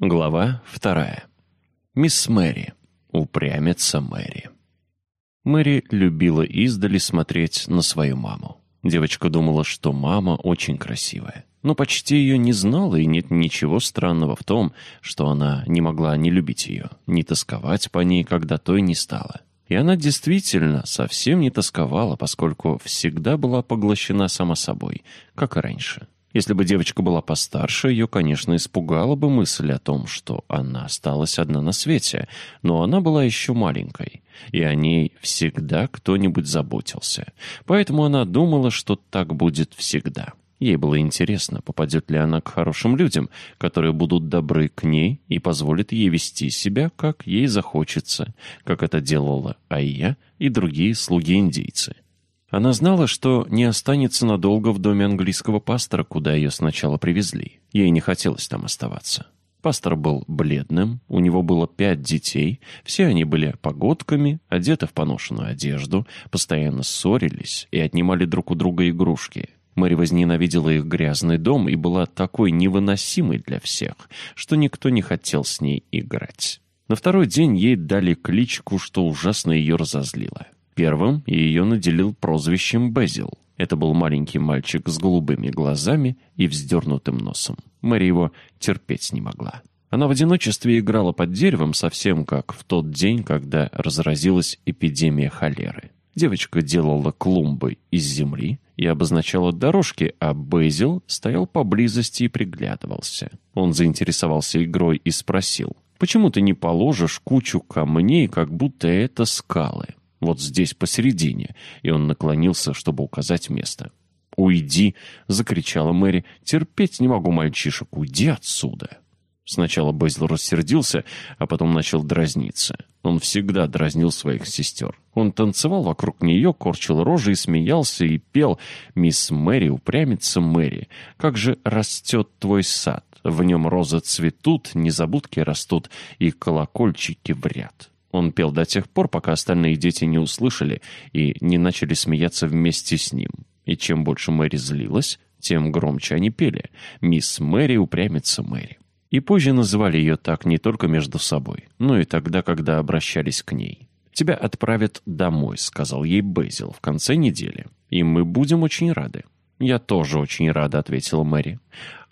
Глава вторая. Мисс Мэри. Упрямится Мэри. Мэри любила издали смотреть на свою маму. Девочка думала, что мама очень красивая. Но почти ее не знала, и нет ничего странного в том, что она не могла не любить ее, не тосковать по ней, когда той не стало. И она действительно совсем не тосковала, поскольку всегда была поглощена сама собой, как и раньше. Если бы девочка была постарше, ее, конечно, испугала бы мысль о том, что она осталась одна на свете, но она была еще маленькой, и о ней всегда кто-нибудь заботился. Поэтому она думала, что так будет всегда. Ей было интересно, попадет ли она к хорошим людям, которые будут добры к ней и позволят ей вести себя, как ей захочется, как это делала Айя и другие слуги-индейцы. Она знала, что не останется надолго в доме английского пастора, куда ее сначала привезли. Ей не хотелось там оставаться. Пастор был бледным, у него было пять детей, все они были погодками, одеты в поношенную одежду, постоянно ссорились и отнимали друг у друга игрушки. Мэри возненавидела их грязный дом и была такой невыносимой для всех, что никто не хотел с ней играть. На второй день ей дали кличку, что ужасно ее разозлило. Первым ее наделил прозвищем Безил. Это был маленький мальчик с голубыми глазами и вздернутым носом. Мэри его терпеть не могла. Она в одиночестве играла под деревом, совсем как в тот день, когда разразилась эпидемия холеры. Девочка делала клумбы из земли и обозначала дорожки, а Безил стоял поблизости и приглядывался. Он заинтересовался игрой и спросил, «Почему ты не положишь кучу камней, как будто это скалы?» Вот здесь посередине, и он наклонился, чтобы указать место. «Уйди!» — закричала Мэри. «Терпеть не могу мальчишек, уйди отсюда!» Сначала Безил рассердился, а потом начал дразниться. Он всегда дразнил своих сестер. Он танцевал вокруг нее, корчил рожи и смеялся, и пел «Мисс Мэри, упрямится Мэри, как же растет твой сад, в нем розы цветут, незабудки растут, и колокольчики в ряд». Он пел до тех пор, пока остальные дети не услышали и не начали смеяться вместе с ним. И чем больше Мэри злилась, тем громче они пели «Мисс Мэри упрямится Мэри». И позже называли ее так не только между собой, но и тогда, когда обращались к ней. «Тебя отправят домой», — сказал ей Безил в конце недели. «И мы будем очень рады». «Я тоже очень рада», — ответила Мэри.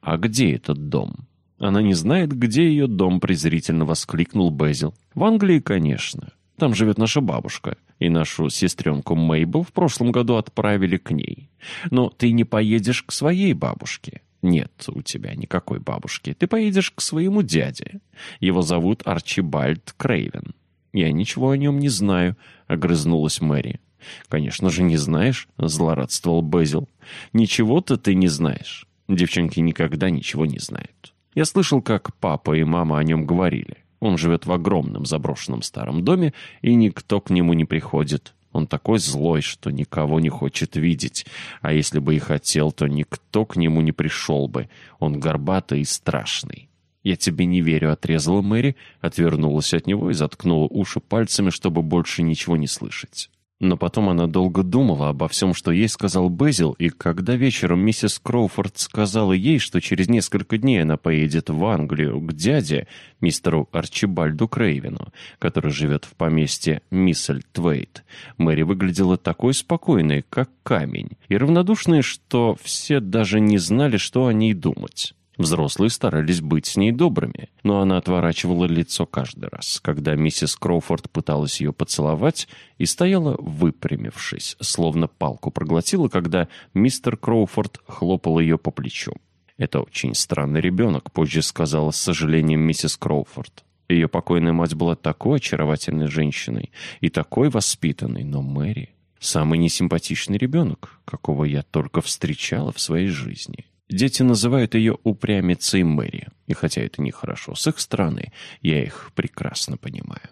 «А где этот дом?» Она не знает, где ее дом, презрительно воскликнул Безил. В Англии, конечно. Там живет наша бабушка. И нашу сестренку Мейбл в прошлом году отправили к ней. Но ты не поедешь к своей бабушке. Нет у тебя никакой бабушки. Ты поедешь к своему дяде. Его зовут Арчибальд Крейвен. Я ничего о нем не знаю, огрызнулась Мэри. «Конечно же не знаешь», — злорадствовал Безил. «Ничего-то ты не знаешь. Девчонки никогда ничего не знают». Я слышал, как папа и мама о нем говорили. Он живет в огромном заброшенном старом доме, и никто к нему не приходит. Он такой злой, что никого не хочет видеть. А если бы и хотел, то никто к нему не пришел бы. Он горбатый и страшный. «Я тебе не верю», — отрезала Мэри, отвернулась от него и заткнула уши пальцами, чтобы больше ничего не слышать. Но потом она долго думала обо всем, что ей сказал Безил, и когда вечером миссис Кроуфорд сказала ей, что через несколько дней она поедет в Англию к дяде, мистеру Арчибальду Крейвину, который живет в поместье Миссель Твейт, Мэри выглядела такой спокойной, как камень, и равнодушной, что все даже не знали, что о ней думать. Взрослые старались быть с ней добрыми, но она отворачивала лицо каждый раз, когда миссис Кроуфорд пыталась ее поцеловать и стояла выпрямившись, словно палку проглотила, когда мистер Кроуфорд хлопал ее по плечу. «Это очень странный ребенок», — позже сказала с сожалением миссис Кроуфорд. Ее покойная мать была такой очаровательной женщиной и такой воспитанной, но Мэри — самый несимпатичный ребенок, какого я только встречала в своей жизни. Дети называют ее упрямицей Мэри, и хотя это нехорошо с их стороны, я их прекрасно понимаю.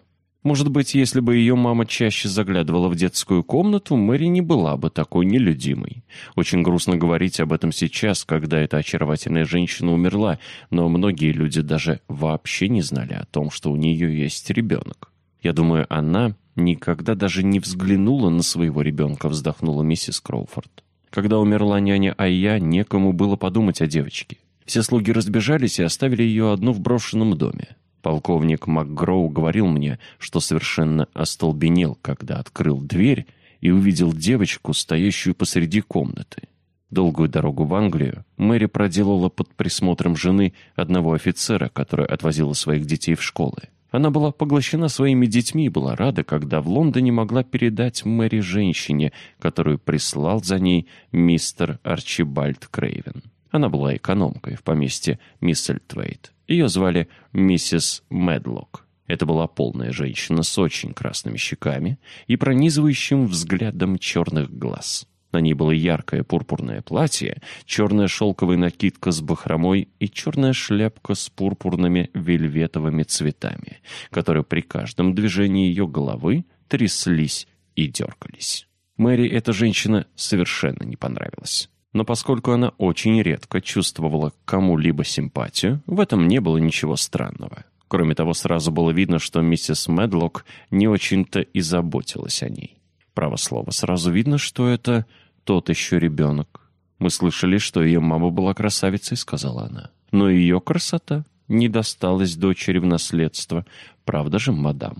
Может быть, если бы ее мама чаще заглядывала в детскую комнату, Мэри не была бы такой нелюдимой. Очень грустно говорить об этом сейчас, когда эта очаровательная женщина умерла, но многие люди даже вообще не знали о том, что у нее есть ребенок. Я думаю, она никогда даже не взглянула на своего ребенка, вздохнула миссис Кроуфорд. Когда умерла няня Айя, некому было подумать о девочке. Все слуги разбежались и оставили ее одну в брошенном доме. Полковник МакГроу говорил мне, что совершенно остолбенел, когда открыл дверь и увидел девочку, стоящую посреди комнаты. Долгую дорогу в Англию Мэри проделала под присмотром жены одного офицера, который отвозила своих детей в школы. Она была поглощена своими детьми и была рада, когда в Лондоне могла передать Мэри женщине, которую прислал за ней мистер Арчибальд Крейвен. Она была экономкой в поместье Миссельтвейт. Ее звали миссис Медлок. Это была полная женщина с очень красными щеками и пронизывающим взглядом черных глаз. На ней было яркое пурпурное платье, черная шелковая накидка с бахромой и черная шляпка с пурпурными вельветовыми цветами, которые при каждом движении ее головы тряслись и дергались. Мэри эта женщина совершенно не понравилась. Но поскольку она очень редко чувствовала кому-либо симпатию, в этом не было ничего странного. Кроме того, сразу было видно, что миссис Медлок не очень-то и заботилась о ней. Право слово, сразу видно, что это тот еще ребенок. Мы слышали, что ее мама была красавицей, сказала она. Но ее красота не досталась дочери в наследство. Правда же, мадам?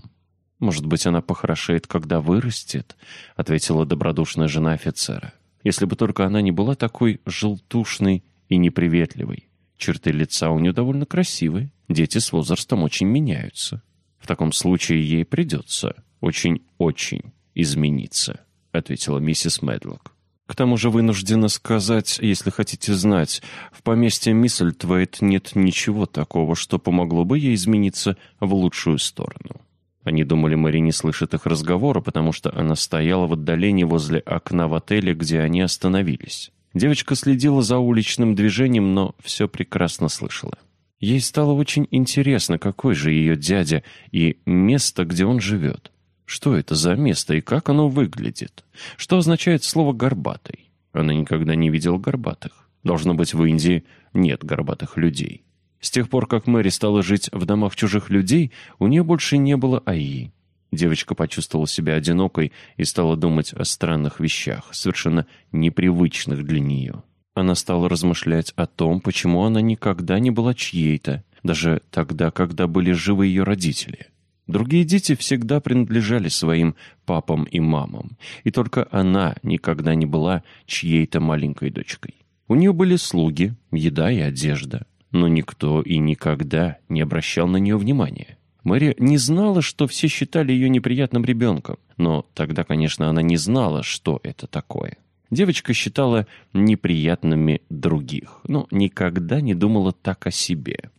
Может быть, она похорошеет, когда вырастет, ответила добродушная жена офицера. Если бы только она не была такой желтушной и неприветливой. Черты лица у нее довольно красивые. Дети с возрастом очень меняются. В таком случае ей придется очень-очень измениться, ответила миссис Медлок. К тому же вынуждена сказать, если хотите знать, в поместье Миссельтвейт нет ничего такого, что помогло бы ей измениться в лучшую сторону. Они думали, Мэри не слышит их разговора, потому что она стояла в отдалении возле окна в отеле, где они остановились. Девочка следила за уличным движением, но все прекрасно слышала. Ей стало очень интересно, какой же ее дядя и место, где он живет. Что это за место и как оно выглядит? Что означает слово «горбатый»? Она никогда не видела горбатых. Должно быть, в Индии нет горбатых людей. С тех пор, как Мэри стала жить в домах чужих людей, у нее больше не было АИ. Девочка почувствовала себя одинокой и стала думать о странных вещах, совершенно непривычных для нее. Она стала размышлять о том, почему она никогда не была чьей-то, даже тогда, когда были живы ее родители. Другие дети всегда принадлежали своим папам и мамам, и только она никогда не была чьей-то маленькой дочкой. У нее были слуги, еда и одежда но никто и никогда не обращал на нее внимания. Мэри не знала, что все считали ее неприятным ребенком, но тогда, конечно, она не знала, что это такое. Девочка считала неприятными других, но никогда не думала так о себе.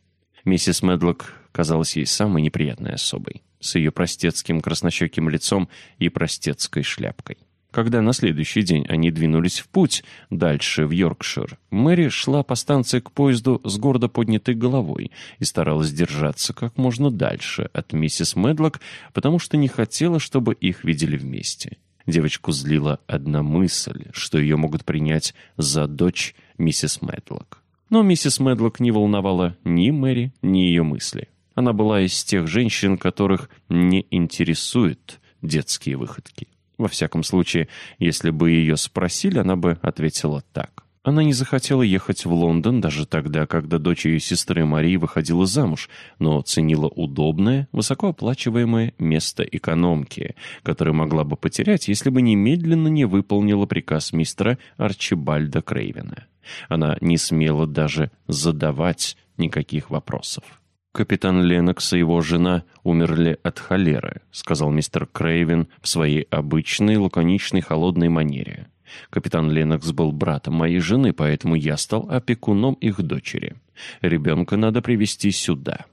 Миссис Медлок казалась ей самой неприятной особой, с ее простецким краснощеким лицом и простецкой шляпкой. Когда на следующий день они двинулись в путь, дальше, в Йоркшир, Мэри шла по станции к поезду с гордо поднятой головой и старалась держаться как можно дальше от миссис Медлок, потому что не хотела, чтобы их видели вместе. Девочку злила одна мысль, что ее могут принять за дочь миссис Медлок. Но миссис Медлок не волновала ни Мэри, ни ее мысли. Она была из тех женщин, которых не интересуют детские выходки. Во всяком случае, если бы ее спросили, она бы ответила так. Она не захотела ехать в Лондон даже тогда, когда дочь ее сестры Марии выходила замуж, но ценила удобное, высокооплачиваемое место экономки, которое могла бы потерять, если бы немедленно не выполнила приказ мистера Арчибальда Крейвена. Она не смела даже задавать никаких вопросов. «Капитан Ленокс и его жена умерли от холеры», сказал мистер Крейвен в своей обычной, лаконичной, холодной манере. Капитан Ленокс был братом моей жены, поэтому я стал опекуном их дочери. Ребенка надо привезти сюда.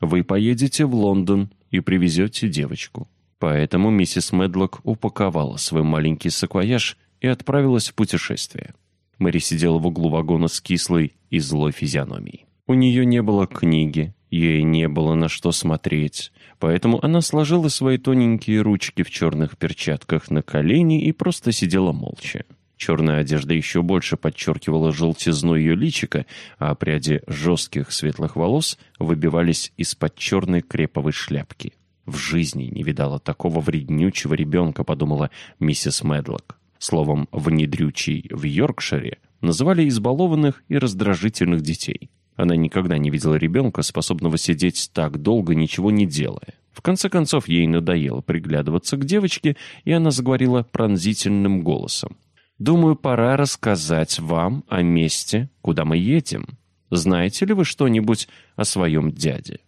Вы поедете в Лондон и привезете девочку. Поэтому миссис Медлок упаковала свой маленький саквояж и отправилась в путешествие. Мэри сидела в углу вагона с кислой и злой физиономией. У нее не было книги, Ей не было на что смотреть, поэтому она сложила свои тоненькие ручки в черных перчатках на колени и просто сидела молча. Черная одежда еще больше подчеркивала желтизну ее личика, а пряди жестких светлых волос выбивались из-под черной креповой шляпки. «В жизни не видала такого вреднючего ребенка», — подумала миссис Медлок. Словом, «внедрючий» в Йоркшире называли избалованных и раздражительных детей. Она никогда не видела ребенка, способного сидеть так долго, ничего не делая. В конце концов, ей надоело приглядываться к девочке, и она заговорила пронзительным голосом. «Думаю, пора рассказать вам о месте, куда мы едем. Знаете ли вы что-нибудь о своем дяде?»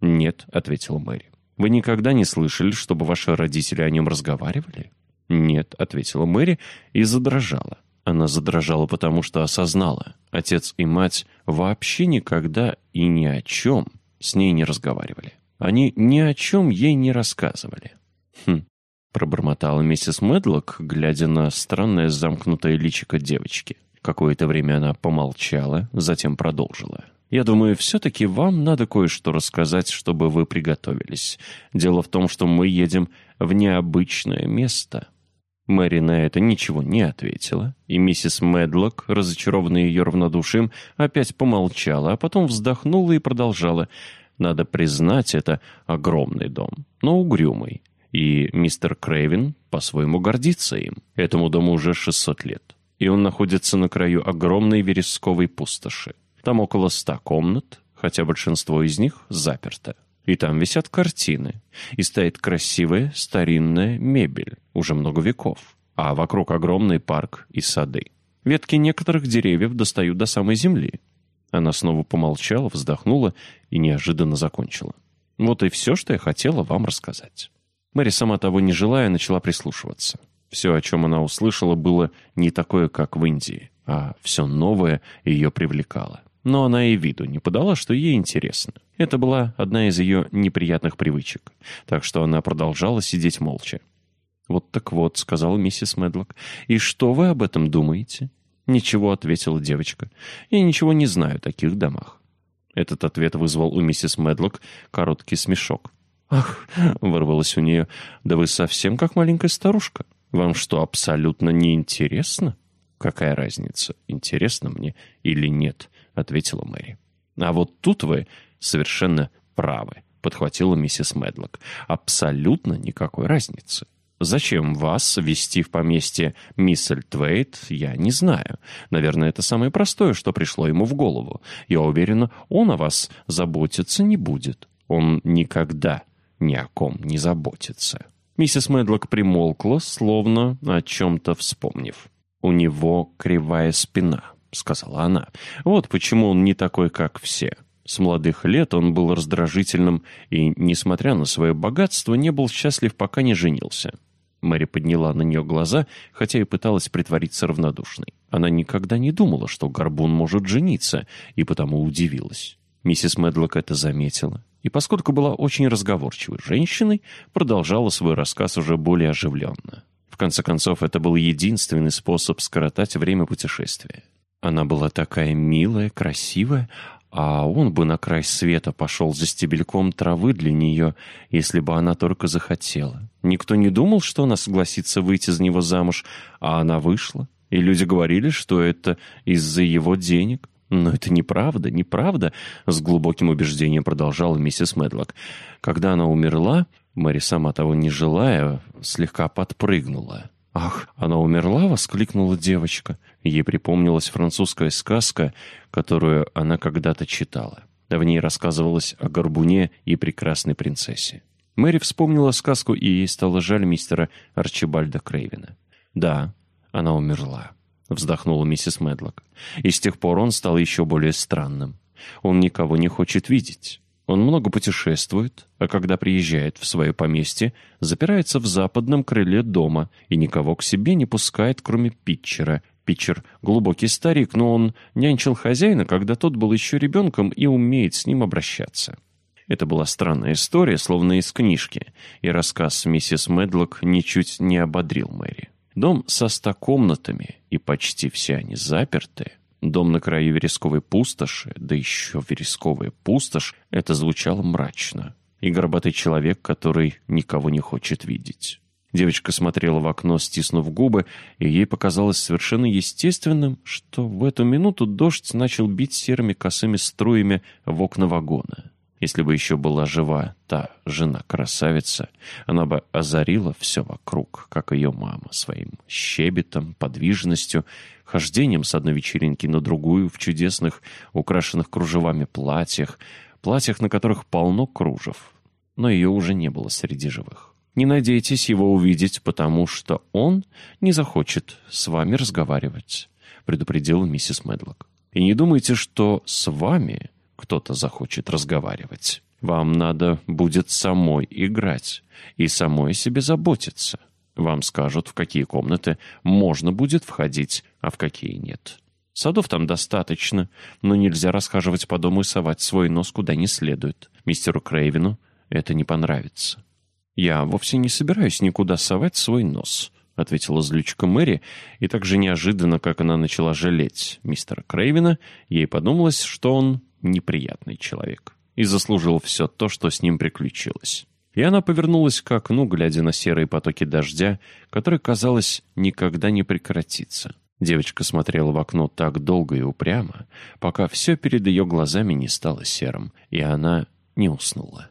«Нет», — ответила Мэри. «Вы никогда не слышали, чтобы ваши родители о нем разговаривали?» «Нет», — ответила Мэри и задрожала. Она задрожала, потому что осознала. Отец и мать вообще никогда и ни о чем с ней не разговаривали. Они ни о чем ей не рассказывали. «Хм», — пробормотала миссис Медлок, глядя на странное замкнутое личико девочки. Какое-то время она помолчала, затем продолжила. «Я думаю, все-таки вам надо кое-что рассказать, чтобы вы приготовились. Дело в том, что мы едем в необычное место». Мэри на это ничего не ответила, и миссис Медлок, разочарованная ее равнодушием, опять помолчала, а потом вздохнула и продолжала. Надо признать, это огромный дом, но угрюмый. И мистер Крейвен по-своему гордится им. Этому дому уже 600 лет. И он находится на краю огромной вересковой пустоши. Там около ста комнат, хотя большинство из них заперто. И там висят картины. И стоит красивая старинная мебель, уже много веков. А вокруг огромный парк и сады. Ветки некоторых деревьев достают до самой земли. Она снова помолчала, вздохнула и неожиданно закончила. Вот и все, что я хотела вам рассказать. Мэри, сама того не желая, начала прислушиваться. Все, о чем она услышала, было не такое, как в Индии, а все новое ее привлекало. Но она и виду не подала, что ей интересно. Это была одна из ее неприятных привычек, так что она продолжала сидеть молча. «Вот так вот», — сказала миссис Медлок, — «и что вы об этом думаете?» «Ничего», — ответила девочка. «Я ничего не знаю о таких домах». Этот ответ вызвал у миссис Медлок короткий смешок. «Ах!» — вырвалось у нее. «Да вы совсем как маленькая старушка. Вам что, абсолютно не интересно?» «Какая разница, интересно мне или нет?» — ответила Мэри. «А вот тут вы совершенно правы», — подхватила миссис Медлок. «Абсолютно никакой разницы. Зачем вас вести в поместье Миссельтвейт, я не знаю. Наверное, это самое простое, что пришло ему в голову. Я уверена, он о вас заботиться не будет. Он никогда ни о ком не заботится». Миссис Медлок примолкла, словно о чем-то вспомнив. «У него кривая спина», — сказала она. «Вот почему он не такой, как все». С молодых лет он был раздражительным и, несмотря на свое богатство, не был счастлив, пока не женился. Мэри подняла на нее глаза, хотя и пыталась притвориться равнодушной. Она никогда не думала, что Горбун может жениться, и потому удивилась. Миссис Медлок это заметила, и поскольку была очень разговорчивой женщиной, продолжала свой рассказ уже более оживленно. В конце концов, это был единственный способ скоротать время путешествия. Она была такая милая, красивая, а он бы на край света пошел за стебельком травы для нее, если бы она только захотела. Никто не думал, что она согласится выйти за него замуж, а она вышла. И люди говорили, что это из-за его денег. Но это неправда, неправда, с глубоким убеждением продолжала миссис Медлок. Когда она умерла, Мэри, сама того не желая, слегка подпрыгнула. «Ах, она умерла?» — воскликнула девочка. Ей припомнилась французская сказка, которую она когда-то читала. В ней рассказывалось о горбуне и прекрасной принцессе. Мэри вспомнила сказку, и ей стало жаль мистера Арчибальда Крейвена. «Да, она умерла», — вздохнула миссис Медлок. «И с тех пор он стал еще более странным. Он никого не хочет видеть. Он много путешествует, а когда приезжает в свое поместье, запирается в западном крыле дома и никого к себе не пускает, кроме Питчера. Питчер — глубокий старик, но он нянчил хозяина, когда тот был еще ребенком и умеет с ним обращаться. Это была странная история, словно из книжки, и рассказ миссис Медлок ничуть не ободрил Мэри. Дом со ста комнатами, и почти все они заперты, Дом на краю вересковой пустоши, да еще вересковая пустошь, это звучало мрачно. И горбатый человек, который никого не хочет видеть. Девочка смотрела в окно, стиснув губы, и ей показалось совершенно естественным, что в эту минуту дождь начал бить серыми косыми струями в окна вагона. Если бы еще была жива та жена-красавица, она бы озарила все вокруг, как ее мама, своим щебетом, подвижностью, хождением с одной вечеринки на другую в чудесных, украшенных кружевами платьях, платьях, на которых полно кружев. Но ее уже не было среди живых. Не надейтесь его увидеть, потому что он не захочет с вами разговаривать, предупредила миссис Медлок. И не думайте, что с вами кто-то захочет разговаривать. Вам надо будет самой играть и самой о себе заботиться. Вам скажут, в какие комнаты можно будет входить, а в какие нет. Садов там достаточно, но нельзя расхаживать по дому и совать свой нос куда не следует. Мистеру Крейвину это не понравится. «Я вовсе не собираюсь никуда совать свой нос», — ответила злючка Мэри, и так же неожиданно, как она начала жалеть мистера Крейвина, ей подумалось, что он неприятный человек и заслужил все то, что с ним приключилось. И она повернулась к окну, глядя на серые потоки дождя, который, казалось, никогда не прекратится. Девочка смотрела в окно так долго и упрямо, пока все перед ее глазами не стало серым, и она не уснула.